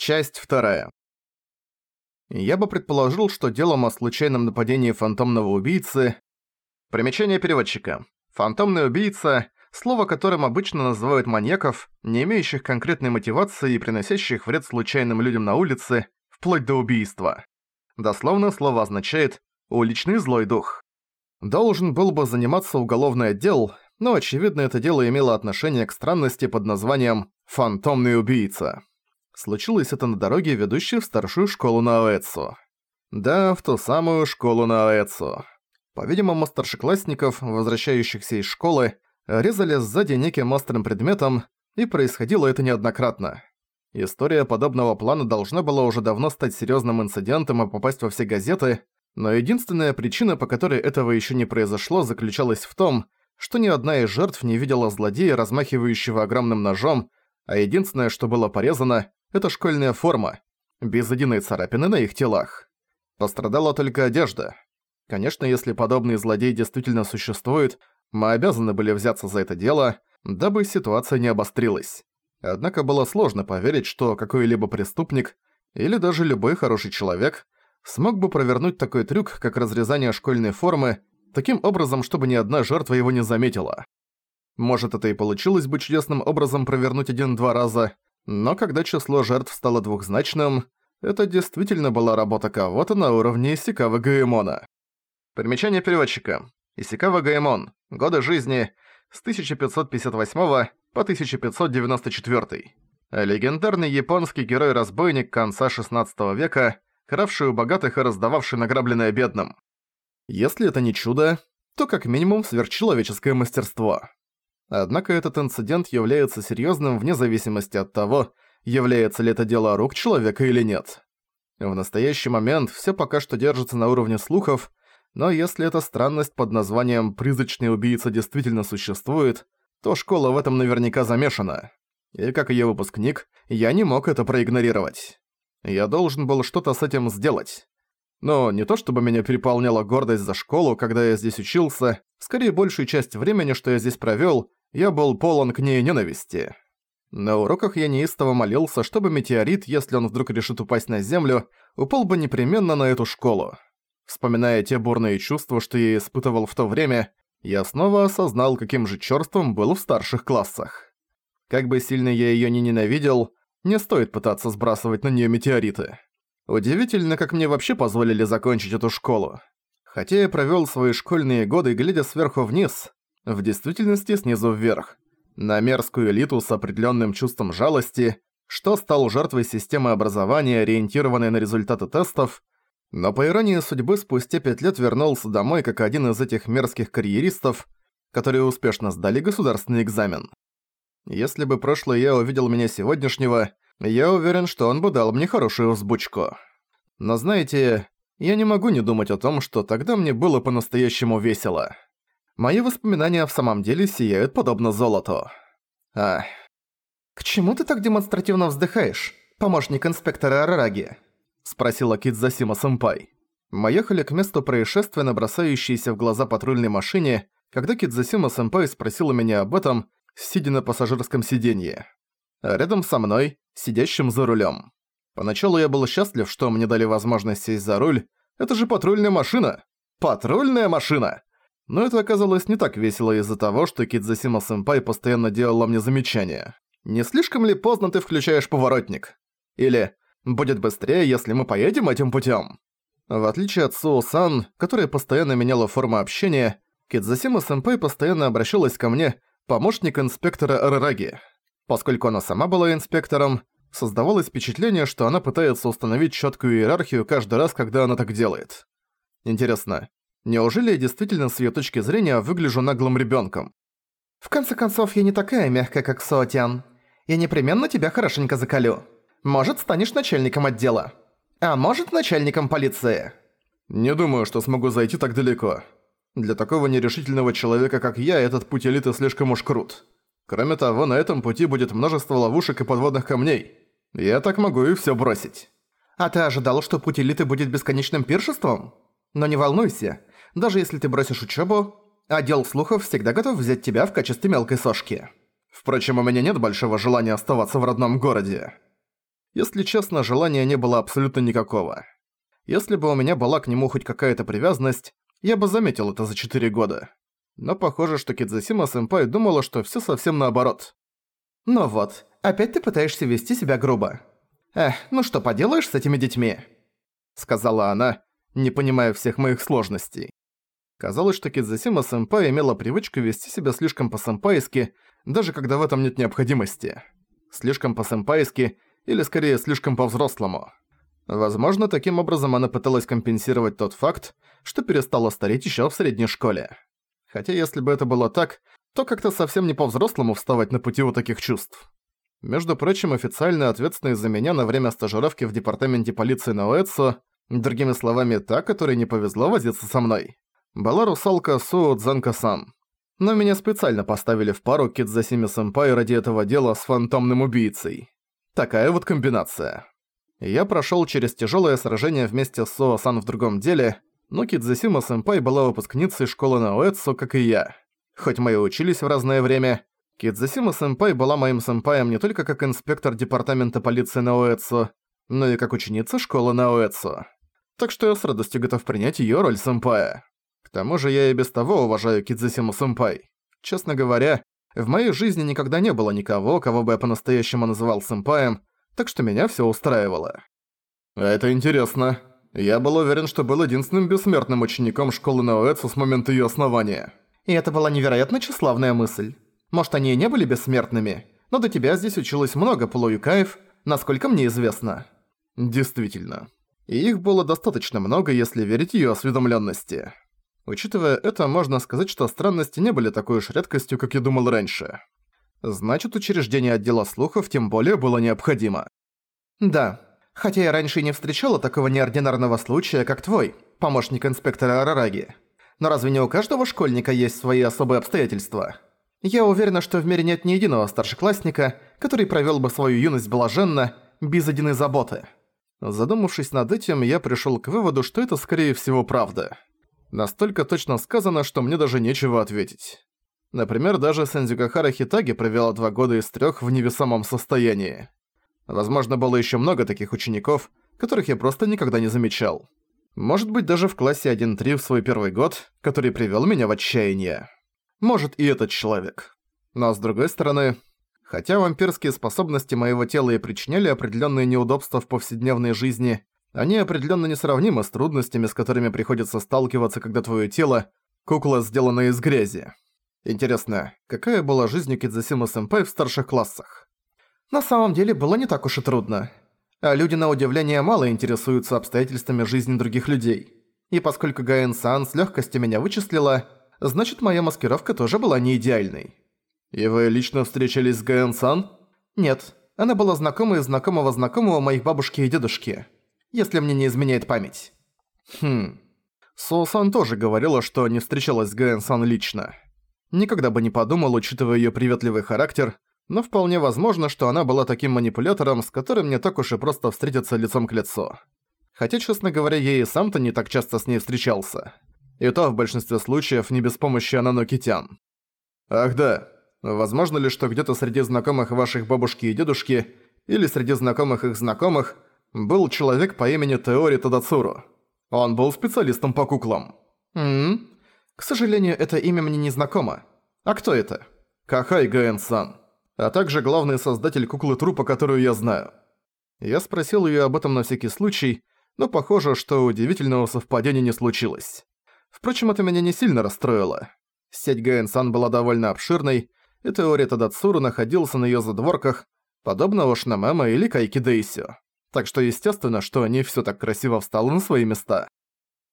Часть вторая. Я бы предположил, что делом о случайном нападении фантомного убийцы... Примечание переводчика. Фантомный убийца – слово, которым обычно называют маньяков, не имеющих конкретной мотивации и приносящих вред случайным людям на улице, вплоть до убийства. Дословно слово означает «уличный злой дух». Должен был бы заниматься уголовный отдел, но очевидно это дело имело отношение к странности под названием «фантомный убийца». Случилось это на дороге, ведущей в старшую школу на Аэцу. Да, в ту самую школу на Аэцу. По-видимому, старшеклассников, возвращающихся из школы, резали сзади неким острым предметом, и происходило это неоднократно. История подобного плана должна была уже давно стать серьезным инцидентом и попасть во все газеты, но единственная причина, по которой этого еще не произошло, заключалась в том, что ни одна из жертв не видела злодея, размахивающего огромным ножом, а единственное, что было порезано, это школьная форма, без единой царапины на их телах. Пострадала только одежда. Конечно, если подобный злодей действительно существует, мы обязаны были взяться за это дело, дабы ситуация не обострилась. Однако было сложно поверить, что какой-либо преступник, или даже любой хороший человек, смог бы провернуть такой трюк, как разрезание школьной формы, таким образом, чтобы ни одна жертва его не заметила. Может, это и получилось бы чудесным образом провернуть один-два раза, но когда число жертв стало двухзначным, это действительно была работа кого-то на уровне Исикавы Гаэмона. Примечание переводчика. Исикава Гаэмон. Годы жизни с 1558 по 1594. Легендарный японский герой-разбойник конца 16 века, кравший у богатых и раздававший награбленное бедным. Если это не чудо, то как минимум сверхчеловеческое мастерство. Однако этот инцидент является серьезным вне зависимости от того, является ли это дело рук человека или нет. В настоящий момент все пока что держится на уровне слухов, но если эта странность под названием «призрачный убийца» действительно существует, то школа в этом наверняка замешана. И как ее выпускник, я не мог это проигнорировать. Я должен был что-то с этим сделать. Но не то чтобы меня переполняла гордость за школу, когда я здесь учился, скорее большую часть времени, что я здесь провёл, я был полон к ней ненависти. На уроках я неистово молился, чтобы метеорит, если он вдруг решит упасть на Землю, упал бы непременно на эту школу. Вспоминая те бурные чувства, что я испытывал в то время, я снова осознал, каким же чёрством был в старших классах. Как бы сильно я её не ненавидел, не стоит пытаться сбрасывать на неё метеориты. Удивительно, как мне вообще позволили закончить эту школу. Хотя я провёл свои школьные годы, глядя сверху вниз, в действительности снизу вверх, на мерзкую элиту с определенным чувством жалости, что стал жертвой системы образования, ориентированной на результаты тестов, но по иронии судьбы спустя пять лет вернулся домой как один из этих мерзких карьеристов, которые успешно сдали государственный экзамен. Если бы прошлый я увидел меня сегодняшнего, я уверен, что он бы дал мне хорошую взбучку. Но знаете, я не могу не думать о том, что тогда мне было по-настоящему весело. Мои воспоминания в самом деле сияют подобно золоту. А. «К чему ты так демонстративно вздыхаешь, помощник инспектора Арараги?» – спросила Кидзасима-сэмпай. Мы ехали к месту происшествия на бросающейся в глаза патрульной машине, когда Кидзасима-сэмпай спросила меня об этом, сидя на пассажирском сиденье. А рядом со мной, сидящим за рулем. Поначалу я был счастлив, что мне дали возможность сесть за руль. Это же патрульная машина! Патрульная машина! Но это оказалось не так весело из-за того, что Кидзасима-сэмпай постоянно делала мне замечания. «Не слишком ли поздно ты включаешь поворотник?» Или «Будет быстрее, если мы поедем этим путём?» В отличие от Суу-сан, которая постоянно меняла форму общения, Кидзасима-сэмпай постоянно обращалась ко мне помощник инспектора Арараги. Поскольку она сама была инспектором, создавалось впечатление, что она пытается установить чёткую иерархию каждый раз, когда она так делает. Интересно, Неужели я действительно с её точки зрения выгляжу наглым ребёнком? В конце концов, я не такая мягкая, как Соотян. Я непременно тебя хорошенько закалю. Может, станешь начальником отдела. А может, начальником полиции. Не думаю, что смогу зайти так далеко. Для такого нерешительного человека, как я, этот путь элиты слишком уж крут. Кроме того, на этом пути будет множество ловушек и подводных камней. Я так могу и всё бросить. А ты ожидал, что путь элиты будет бесконечным пиршеством? Но не волнуйся, даже если ты бросишь учебу, отдел слухов всегда готов взять тебя в качестве мелкой сошки. Впрочем, у меня нет большого желания оставаться в родном городе. Если честно, желания не было абсолютно никакого. Если бы у меня была к нему хоть какая-то привязанность, я бы заметил это за 4 года. Но похоже, что Кидзасима-сэмпай думала, что всё совсем наоборот. «Ну вот, опять ты пытаешься вести себя грубо. Эх, ну что поделаешь с этими детьми?» Сказала она, не понимая всех моих сложностей. Казалось, что Кидзасима-сэмпай имела привычку вести себя слишком по-сэмпайски, даже когда в этом нет необходимости. Слишком по-сэмпайски или скорее слишком по-взрослому. Возможно, таким образом она пыталась компенсировать тот факт, что перестала стареть ещё в средней школе. Хотя если бы это было так, то как-то совсем не по-взрослому вставать на пути у таких чувств. Между прочим, официально ответственный за меня на время стажировки в департаменте полиции на Уэцу, другими словами, та, которой не повезло возиться со мной, была русалка Суо Дзанка-сан. Но меня специально поставили в пару Кидзасими-сэмпай ради этого дела с фантомным убийцей. Такая вот комбинация. Я прошёл через тяжёлое сражение вместе с Суо-сан в другом деле, но Кидзасима-сэмпай была выпускницей школы на Уэцу, как и я. Хоть мы и учились в разное время, Кидзасима-сэмпай была моим сэмпаем не только как инспектор департамента полиции на Уэцу, но и как ученица школы на Уэцу. Так что я с радостью готов принять её роль сэмпая. К тому же я и без того уважаю Кидзасиму-сэмпай. Честно говоря, в моей жизни никогда не было никого, кого бы я по-настоящему называл сэмпаем, так что меня всё устраивало. Это интересно. Я был уверен, что был единственным бессмертным учеником школы Наоэцу с момента её основания. И это была невероятно тщеславная мысль. Может, они и не были бессмертными, но до тебя здесь училось много полуюкаев, насколько мне известно. Действительно. И их было достаточно много, если верить её осведомлённости. Учитывая это, можно сказать, что странности не были такой уж редкостью, как я думал раньше. Значит, учреждение отдела слухов тем более было необходимо. Да, Хотя я раньше и не встречала такого неординарного случая, как твой, помощник инспектора Арараги. Но разве не у каждого школьника есть свои особые обстоятельства? Я уверена, что в мире нет ни единого старшеклассника, который провёл бы свою юность блаженно, без единой заботы. Задумавшись над этим, я пришёл к выводу, что это скорее всего правда. Настолько точно сказано, что мне даже нечего ответить. Например, даже Сензюгахара Хитаги провела два года из трёх в невесомом состоянии. Возможно, было еще много таких учеников, которых я просто никогда не замечал. Может быть, даже в классе 1-3 в свой первый год, который привел меня в отчаяние. Может, и этот человек. Но с другой стороны, хотя вампирские способности моего тела и причиняли определенные неудобства в повседневной жизни, они определенно несравнимы с трудностями, с которыми приходится сталкиваться, когда твое тело – кукла, сделанная из грязи. Интересно, какая была жизнь у Кидзасима-сэмпай в старших классах? На самом деле было не так уж и трудно. А люди на удивление мало интересуются обстоятельствами жизни других людей. И поскольку Гаэн-сан с легкостью меня вычислила, значит моя маскировка тоже была не идеальной. И вы лично встречались с Гаэн-сан? Нет, она была знакомой знакомого знакомого моих бабушки и дедушки, если мне не изменяет память. Хм. Со-сан тоже говорила, что не встречалась с Гаэн-сан лично. Никогда бы не подумал, учитывая её приветливый характер, но вполне возможно, что она была таким манипулятором, с которым не так уж и просто встретиться лицом к лицу. Хотя, честно говоря, я и сам-то не так часто с ней встречался. И то в большинстве случаев не без помощи ананокитян. Ах да, возможно ли, что где-то среди знакомых ваших бабушки и дедушки, или среди знакомых их знакомых, был человек по имени Теори Тадацуру. Он был специалистом по куклам. Ммм, к сожалению, это имя мне не знакомо. А кто это? Кахай Гаэн-сан а также главный создатель куклы-трупа, которую я знаю. Я спросил её об этом на всякий случай, но похоже, что удивительного совпадения не случилось. Впрочем, это меня не сильно расстроило. Сеть Гаэн-сан была довольно обширной, и теория Тадацуру находился на её задворках, подобно Ошнамэма или Кайки Дейсю. Так что естественно, что они всё так красиво встало на свои места.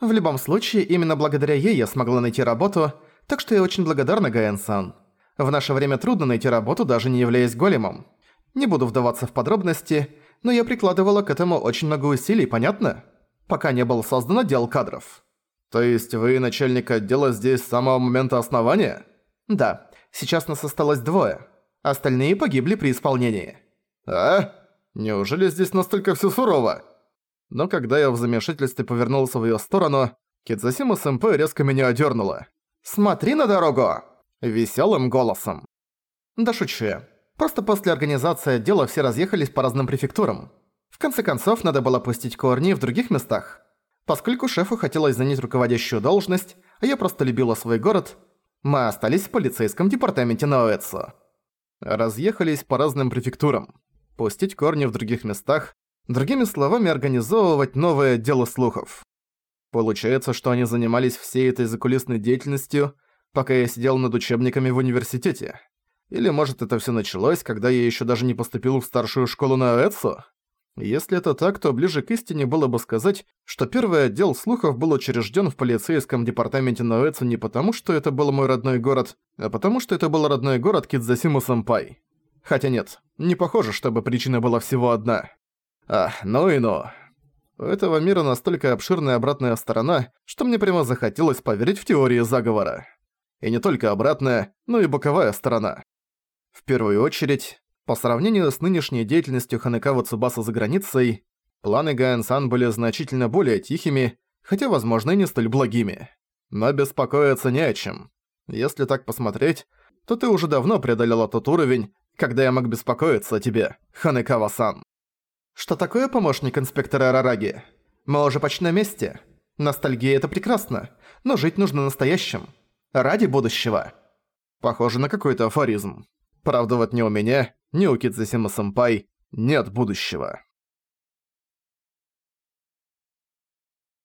В любом случае, именно благодаря ей я смогла найти работу, так что я очень благодарна Гаэн-сан. В наше время трудно найти работу, даже не являясь големом. Не буду вдаваться в подробности, но я прикладывала к этому очень много усилий, понятно? Пока не был создан отдел кадров. То есть вы начальник отдела здесь с самого момента основания? Да, сейчас нас осталось двое. Остальные погибли при исполнении. А? Неужели здесь настолько всё сурово? Но когда я в замешательстве повернулся в её сторону, Кидзасима-сэмпэй резко меня одёрнула. «Смотри на дорогу!» веселым голосом. «Да шучу я. Просто после организации отдела все разъехались по разным префектурам. конце концов, надо было пустить корни в других местах. Поскольку шефу хотелось занять руководящую должность, а я просто любила свой город, мы остались в полицейском департаменте Ноэцу. Разъехались по разным префектурам. Пустить корни в других местах, другими словами, организовывать новое дело слухов. Получается, что они занимались всей этой закулисной деятельностью, пока я сидел над учебниками в университете. Или, может, это всё началось, когда я ещё даже не поступил в старшую школу на Эдсо? Если это так, то ближе к истине было бы сказать, что первый отдел слухов был учрежден в полицейском департаменте Ноэцу не потому, что это был мой родной город, а потому, что это был родной город Кидзасиму-сэмпай. Хотя нет, не похоже, чтобы причина была всего одна. А, ну и ну. У этого мира настолько обширная обратная сторона, что мне прямо захотелось поверить в теории заговора. И не только обратная, но и боковая сторона. В первую очередь, по сравнению с нынешней деятельностью Ханекава Цубаса за границей, планы Гаэн-сан были значительно более тихими, хотя, возможно, и не столь благими. Но беспокоиться не о чем. Если так посмотреть, то ты уже давно преодолела тот уровень, когда я мог беспокоиться о тебе, Ханекава-сан. Что такое помощник инспектора Арараги? Мы уже почти на месте. Ностальгия — это прекрасно, но жить нужно настоящим. Ради будущего. Похоже на какой-то афоризм. Правда, вот ни у меня, ни у Кидзисима-сэмпай нет будущего.